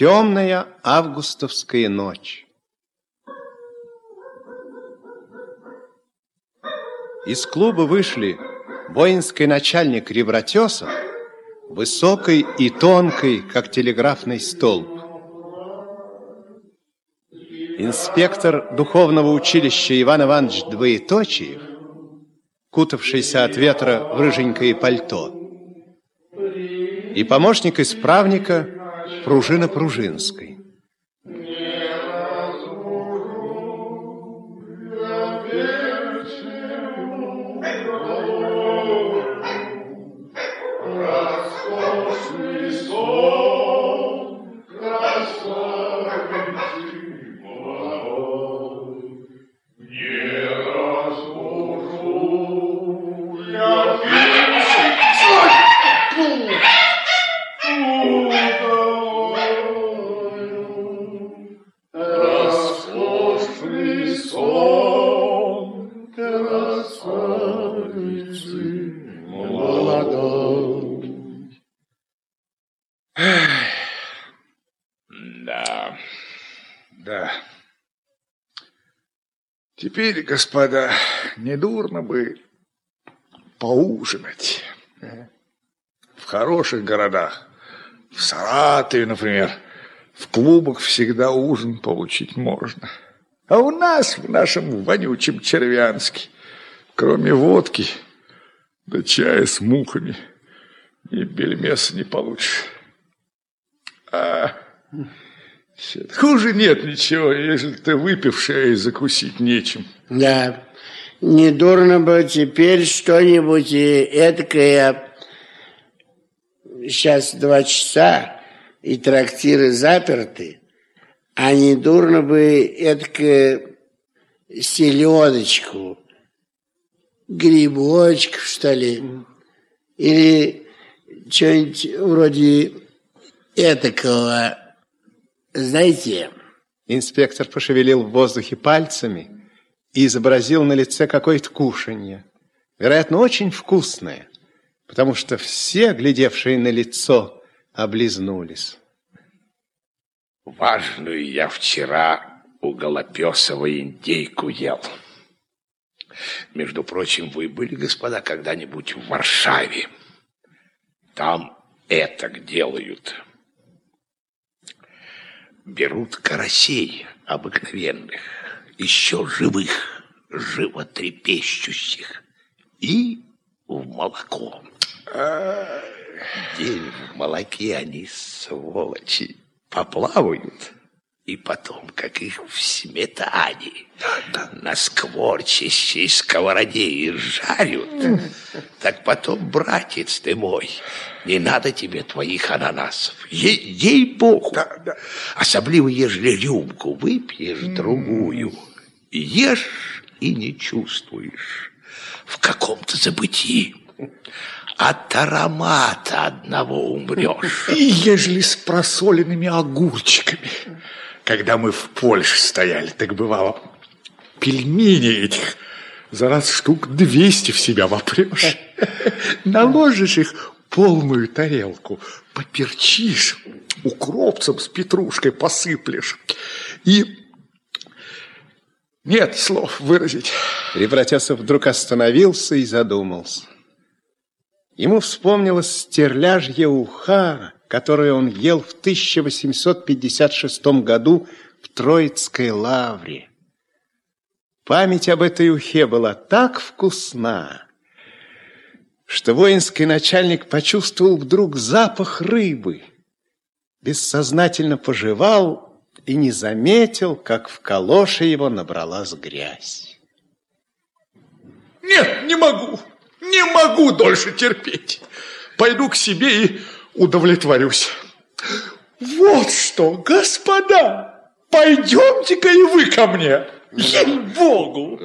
Темная августовская ночь. Из клуба вышли воинский начальник Ревратесов, высокий и тонкий, как телеграфный столб, инспектор духовного училища Иван Иванович Двоеточиев, кутавшийся от ветра в рыженькое пальто, и помощник исправника Пружина Пружинской. Теперь, господа, недурно бы поужинать. В хороших городах, в Саратове, например, в клубах всегда ужин получить можно. А у нас, в нашем вонючем Червянске, кроме водки да чая с мухами, и бельмеса не получишь. А... Хуже нет ничего, если ты выпившая и закусить нечем. Да, не дурно бы теперь что-нибудь эдакое. Сейчас два часа, и трактиры заперты, а не дурно бы эдакое селедочку, грибочков, что ли, или что-нибудь вроде этакого знаете... Инспектор пошевелил в воздухе пальцами и изобразил на лице какое-то кушанье. Вероятно, очень вкусное, потому что все, глядевшие на лицо, облизнулись. Важную я вчера у Голопесова индейку ел. Между прочим, вы были, господа, когда-нибудь в Варшаве? Там это делают – берут карасей обыкновенных, еще живых, животрепещущих, и в молоко. День в молоке они, сволочи, поплавают, и потом, как их в сметане, на скворчащей сковороде и жарят, так потом, братец ты мой, не надо тебе твоих ананасов. Ей-богу. Да, да. Особливо, ежели рюмку выпьешь другую, ешь и не чувствуешь в каком-то забытии. От аромата одного умрешь. И ежели с просоленными огурчиками. Когда мы в Польше стояли, так бывало, пельмени этих за раз штук 200 в себя вопрешь. Наложишь их полную тарелку, поперчишь, укропцем с петрушкой посыплешь. И нет слов выразить. Ревратясов вдруг остановился и задумался. Ему вспомнилось стерляжье уха, которое он ел в 1856 году в Троицкой лавре. Память об этой ухе была так вкусна, что воинский начальник почувствовал вдруг запах рыбы, бессознательно пожевал и не заметил, как в калоше его набралась грязь. Нет, не могу, не могу дольше терпеть. Пойду к себе и удовлетворюсь. Вот что, господа, пойдемте-ка и вы ко мне. Ей-богу!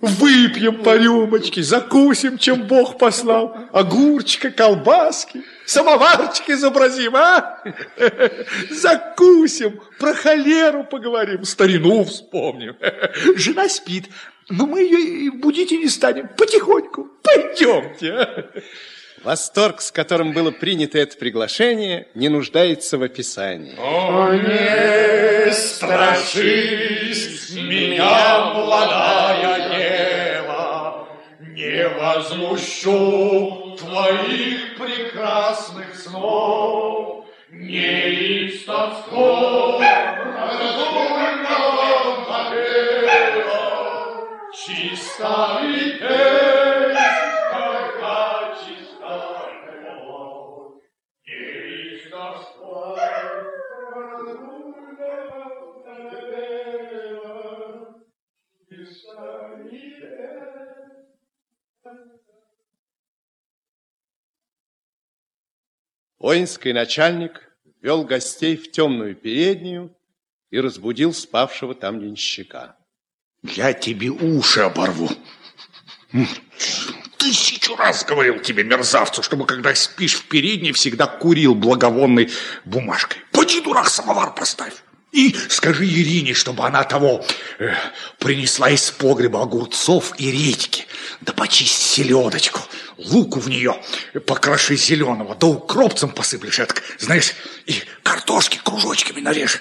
Выпьем по рюмочке, закусим, чем Бог послал. Огурчика, колбаски, самоварчик изобразим, а? Закусим, про холеру поговорим, старину вспомним. Жена спит, но мы ее будить и не станем. Потихоньку, пойдемте. Восторг, с которым было принято это приглашение, не нуждается в описании. О, не страшись меня, молодая дева, не возмущу твоих прекрасных снов, не из тосков чисто и Воинский начальник вел гостей в темную переднюю и разбудил спавшего там денщика. Я тебе уши оборву. Тысячу раз говорил тебе, мерзавцу, чтобы, когда спишь в передней, всегда курил благовонной бумажкой. Поди, дурак, самовар поставь. И скажи Ирине, чтобы она того э, принесла из погреба огурцов и редьки, да почисть селедочку, луку в нее покроши зеленого, да укропцем посыплешь, это, знаешь, и картошки кружочками нарежь,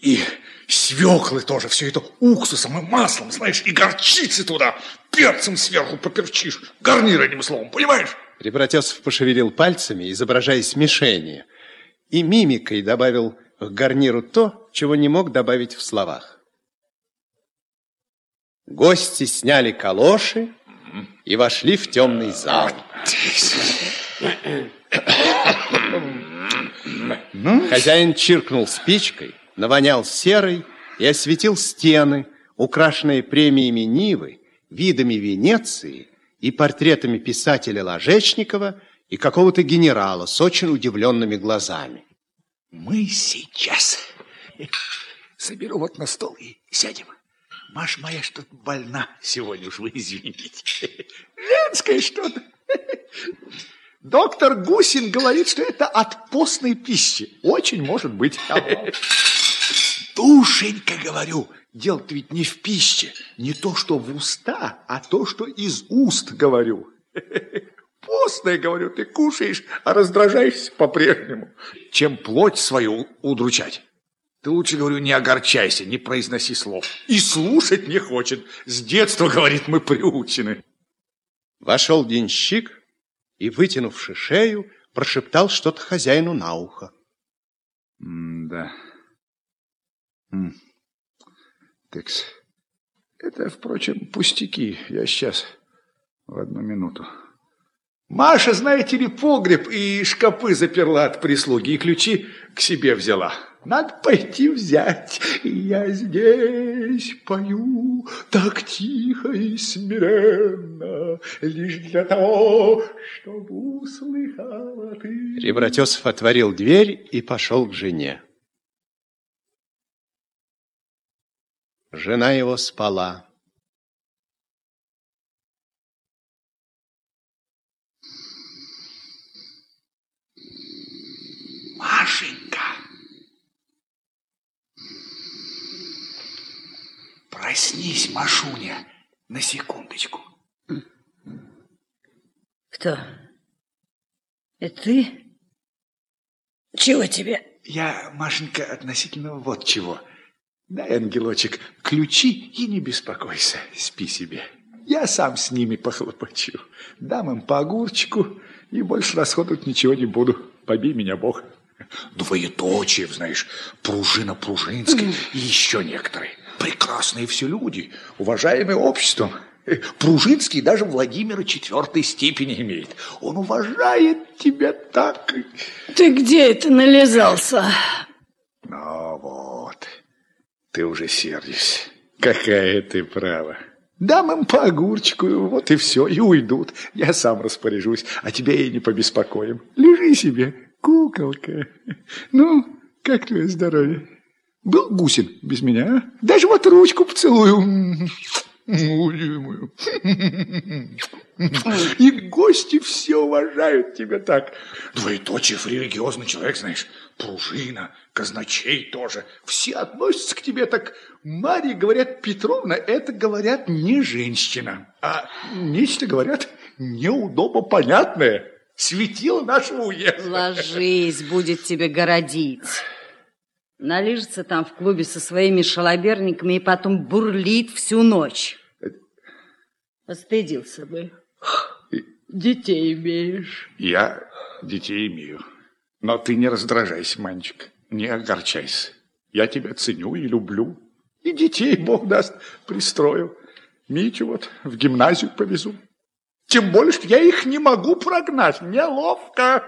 и свеклы тоже, все это уксусом и маслом, знаешь, и горчицы туда, перцем сверху поперчишь, гарнир одним словом, понимаешь? Прибратесов пошевелил пальцами, изображая смешение, и мимикой добавил к гарниру то, чего не мог добавить в словах. Гости сняли калоши и вошли в темный зал. Хозяин чиркнул спичкой, навонял серой и осветил стены, украшенные премиями Нивы, видами Венеции и портретами писателя Ложечникова и какого-то генерала с очень удивленными глазами. Мы сейчас соберу вот на стол и сядем. Маша моя что-то больна сегодня уж, вы извините. Женское что-то. Доктор Гусин говорит, что это от постной пищи. Очень может быть. Душенька, говорю, дело-то ведь не в пище. Не то, что в уста, а то, что из уст, говорю. Постное, говорю, ты кушаешь, а раздражаешься по-прежнему. Чем плоть свою удручать. Ты лучше, говорю, не огорчайся, не произноси слов. И слушать не хочет. С детства, говорит, мы приучены. Вошел денщик и, вытянувши шею, прошептал что-то хозяину на ухо. М да. Текс. Это, впрочем, пустяки. Я сейчас в одну минуту. Маша, знаете ли, погреб и шкапы заперла от прислуги, и ключи к себе взяла. Надо пойти взять. Я здесь пою так тихо и смиренно, лишь для того, чтобы услыхала ты. Ребратесов отворил дверь и пошел к жене. Жена его спала. Машенька, проснись, Машуня, на секундочку. Кто? Это ты? Чего тебе? Я, Машенька, относительно вот чего. Дай, ангелочек, ключи и не беспокойся, спи себе. Я сам с ними похлопочу. Дам им по огурчику и больше расходовать ничего не буду. Побей меня, Бог. Двоеточие, знаешь, пружина Пружинская и еще некоторые. Прекрасные все люди, уважаемые обществом. Пружинский даже Владимира четвертой степени имеет. Он уважает тебя так. Ты где это нализался? Ну вот, ты уже сердишься. Какая ты права. Дам им по огурчику, вот и все, и уйдут. Я сам распоряжусь, а тебя и не побеспокоим. Лежи себе, куколка. Ну, как твое здоровье? Был Гусин без меня, а? Даже вот ручку поцелую. И гости все уважают тебя так. Двоеточиев религиозный человек, знаешь, пружина, казначей тоже. Все относятся к тебе так. Марья, говорят, Петровна, это, говорят, не женщина, а нечто, говорят, неудобно понятное. Светило нашего уезда. Ложись, будет тебе городить. Налижется там в клубе со своими шалоберниками и потом бурлит всю ночь. Постыдился бы. Детей имеешь. Я детей имею. Но ты не раздражайся, Манчик, не огорчайся. Я тебя ценю и люблю. И детей, Бог даст, пристрою. Митю вот в гимназию повезу. Тем более, что я их не могу прогнать. Неловко.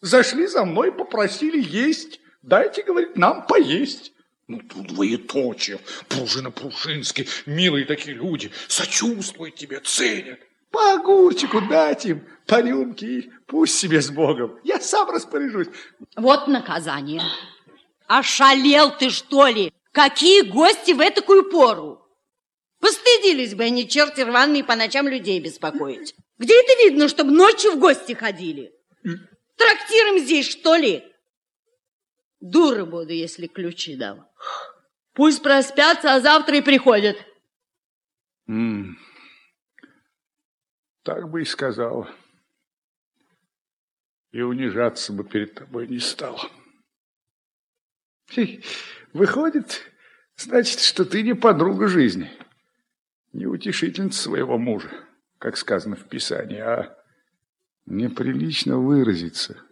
Зашли за мной, попросили есть. Дайте, говорит, нам поесть. Ну, тут двоеточие. Пружина Пружинский. Милые такие люди. Сочувствуют тебе, ценят. По огурчику дать им, по рюмке, и пусть себе с Богом. Я сам распоряжусь. Вот наказание. Ошалел ты, что ли? Какие гости в этакую пору? Постыдились бы они, черти рваные, по ночам людей беспокоить. Где это видно, чтобы ночью в гости ходили? Трактиром здесь, что ли? Дура буду, если ключи дам. Пусть проспятся, а завтра и приходят. М Так бы и сказал. И унижаться бы перед тобой не стал. Выходит, значит, что ты не подруга жизни, не утешительница своего мужа, как сказано в Писании, а неприлично выразиться.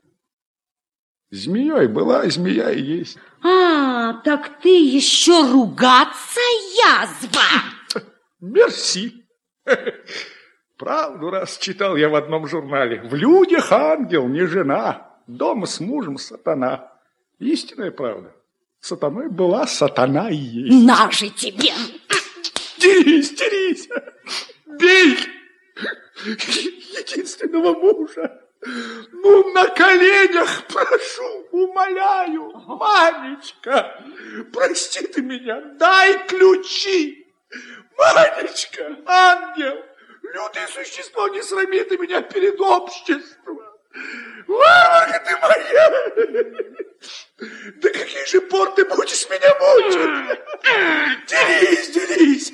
Змеей была, змея и есть. А, так ты еще ругаться язва! Мерси. Правду раз читал я в одном журнале. В людях ангел, не жена. Дома с мужем сатана. Истинная правда. Сатаной была, сатана и есть. На же тебе! Дерись, дерись! Бей! Единственного мужа. Ну, на коленях прошу, умоляю, Манечка, прости ты меня, дай ключи. Манечка, ангел, лютое существо, не срами ты меня перед обществом. Варварка ты моя! Да какие же пор ты будешь меня мучить? Дерись, дерись!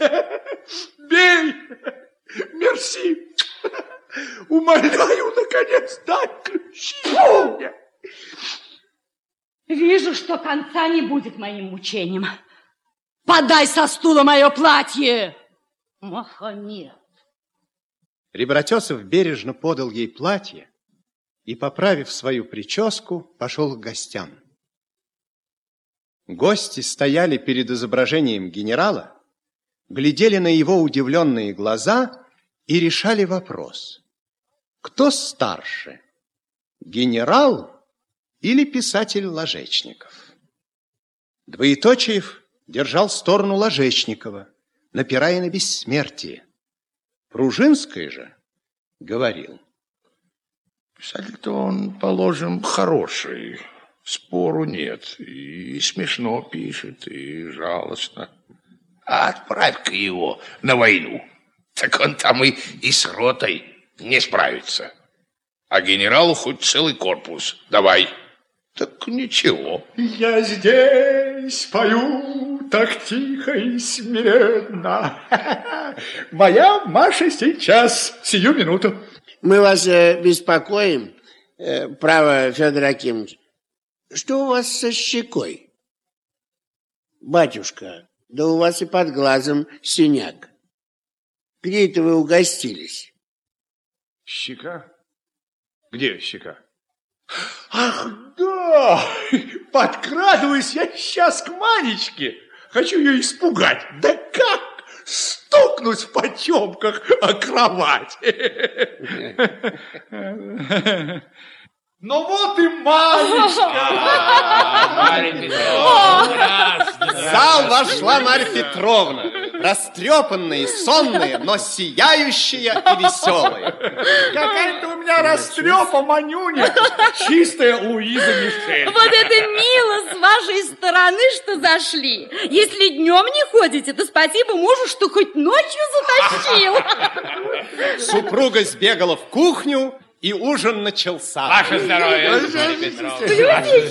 Бей! Мерси! Умоляю, наконец, дай ключи мне! Вижу, что конца не будет моим мучениям. Подай со стула мое платье! Махамед! Ребратесов бережно подал ей платье и, поправив свою прическу, пошел к гостям. Гости стояли перед изображением генерала, глядели на его удивленные глаза и решали вопрос. Кто старше, генерал или писатель Ложечников? Двоеточиев держал сторону Ложечникова, напирая на бессмертие. Пружинский же говорил. Писатель-то он, положим, хороший, спору нет. И смешно пишет, и жалостно. А отправь-ка его на войну. Так он там и, и с ротой не справится. А генералу хоть целый корпус. Давай. Так ничего. Я здесь пою так тихо и смиренно. Моя Маша сейчас, сию минуту. Мы вас э, беспокоим, э, право, Федор Акимович. Что у вас со щекой? Батюшка, да у вас и под глазом синяк. Где это вы угостились? Щека? Где щека? Ах, да! Подкрадываюсь я сейчас к Манечке. Хочу ее испугать. Да как? Стукнуть в потемках о кровать. Ну вот и Манечка! В зал вошла Марья Петровна, растрепанная и сонная, но сияющая и веселая. Какая-то у меня растрепа, Манюня. Чистая Луиза Мишель. Вот это мило с вашей стороны, что зашли. Если днем не ходите, то спасибо мужу, что хоть ночью затащил. Супруга сбегала в кухню, и ужин начался. Ваше здоровье,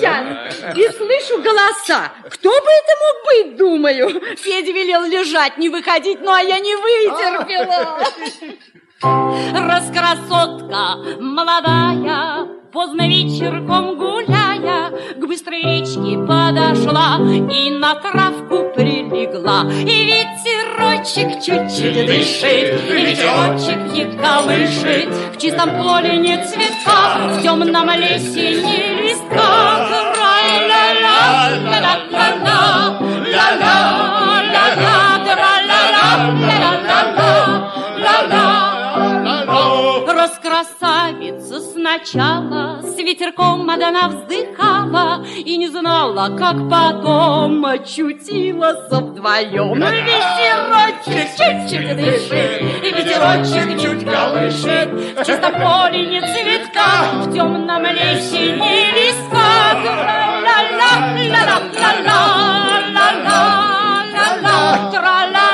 я и слышу голоса. Кто бы это мог быть, думаю. Федя велел лежать, не выходить, ну а я не вытерпела. Раскрасотка молодая, поздно вечерком гуляя, к быстрой речке подошла и на травку прилегла. И ветерочек чуть-чуть дышит, и ветерочек ей колышет. В чистом поле нет цветка, в темном лесе не листка. Сначала с ветерком одна вздыхала И не знала, как потом очутилась вдвоем. Ветерочек чуть-чуть дышит, и ветерочек чуть колышет. В чистом поле не цветка, в темном лесе не листка Ла-ла-ла, ла-ла-ла-ла, ла-ла-ла-ла, тра-ла-ла,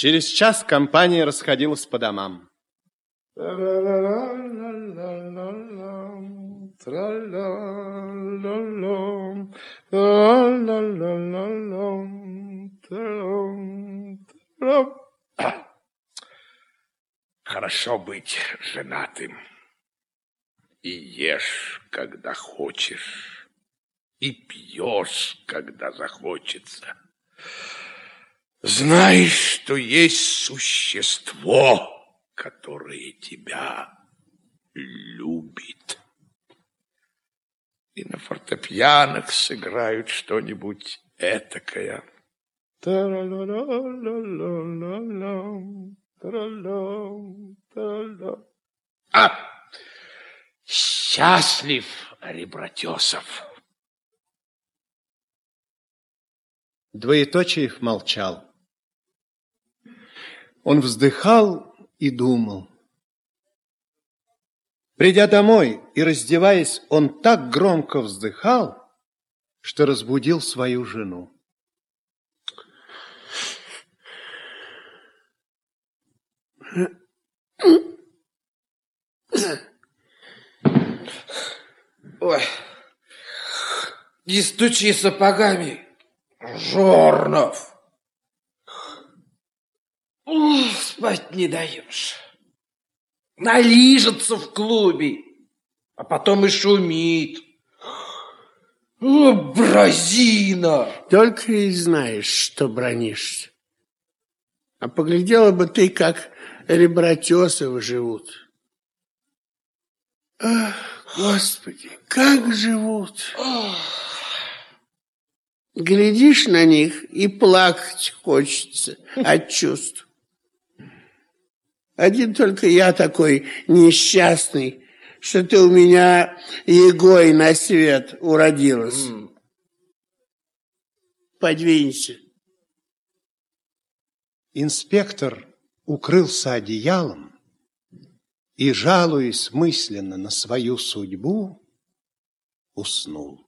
Через час компания расходилась по домам. Хорошо быть женатым. И ешь, когда хочешь, и пьешь, когда захочется. Знаешь, что есть существо, которое тебя любит. И на фортепианах сыграют что-нибудь этакое. А! Счастлив, Ребратесов! Двоеточиев молчал. Он вздыхал и думал. Придя домой и раздеваясь, он так громко вздыхал, что разбудил свою жену. Ой, не стучи сапогами, Жорнов. Ох, спать не даешь. Налижется в клубе, а потом и шумит. О, бразина! Только и знаешь, что бронишься. А поглядела бы ты, как ребратесовы живут. Ах, Господи, как живут! Глядишь на них и плакать хочется от чувств. Один только я такой несчастный, что ты у меня егой на свет уродилась. Подвинься. Инспектор укрылся одеялом и, жалуясь мысленно на свою судьбу, уснул.